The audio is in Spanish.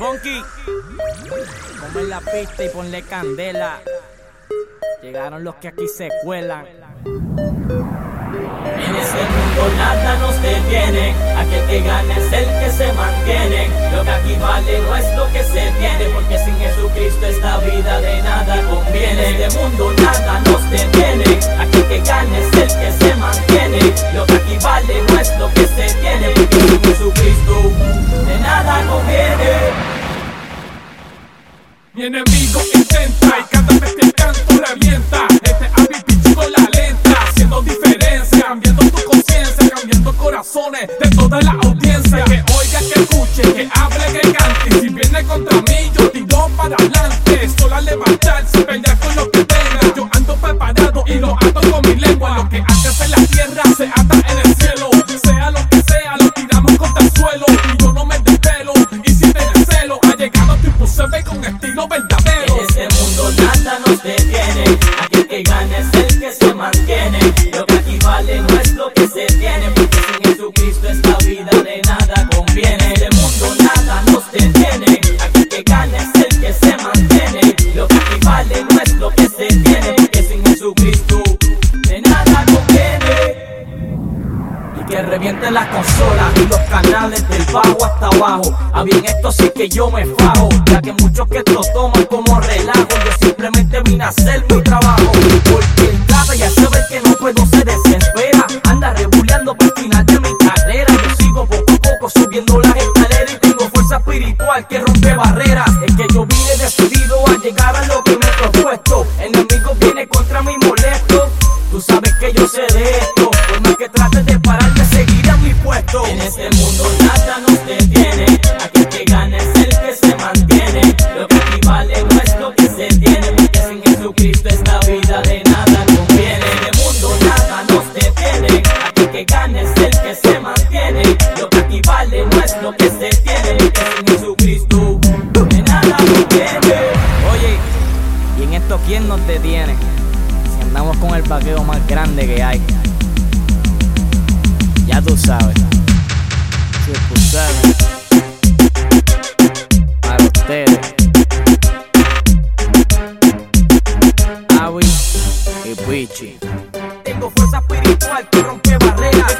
Funky, ponme la pista y ponle candela. Llegaron los que aquí se cuelan. En este mundo nada nos detiene, aquel que gana es el que se mantiene. Lo que aquí vale no es lo que se tiene, porque sin Jesucristo esta vida de nada conviene. En este mundo nada nos enemigo intenta y cada vez que canto revienta. Este Avi con la lenta, haciendo diferencia, cambiando tu conciencia, cambiando corazones de toda la audiencia. Que oiga, que escuche, que hable, que cante. Si viene contra mí, yo tiro para adelante. Solo a levantarse, pelear con lo que tenga. Yo ando preparado y lo ato con mi lengua. Lo que haces en la tierra se ata en el cielo. En este mundo nada nos detiene, aquel que gana es el que se mantiene. Lo que aquí vale no es lo que se tiene, que revienten las consolas y los canales del bajo hasta abajo. A bien, esto sí que yo me fajo. Ya que muchos que esto toman como relajo. Yo simplemente vine a hacer mi trabajo. Porque el trata ya sabe que no puedo se desespera. Anda rebuleando por el final de mi carrera. Yo sigo poco a poco subiendo las escaleras y tengo fuerza espiritual que rompe barreras. Es que yo vine decidido a llegar a lo que me he propuesto. Enemigo viene contra mí molesto. Tú sabes que yo sé de esto. Por más que trates de En este mundo nada nos detiene, aquel que gana es el que se mantiene. Lo que aquí vale no es lo que se tiene, porque sin Jesucristo esta vida de nada conviene. En este mundo nada nos detiene, aquel que gana es el que se mantiene. Lo que aquí vale no es lo que se tiene, porque sin Jesucristo de nada conviene. Oye, ¿y en esto quién nos detiene? Si andamos con el vaqueo más grande que hay. Ya tú sabes. Para ustedes. Avi y Pichi. Tengo fuerza espiritual que rompe barreras.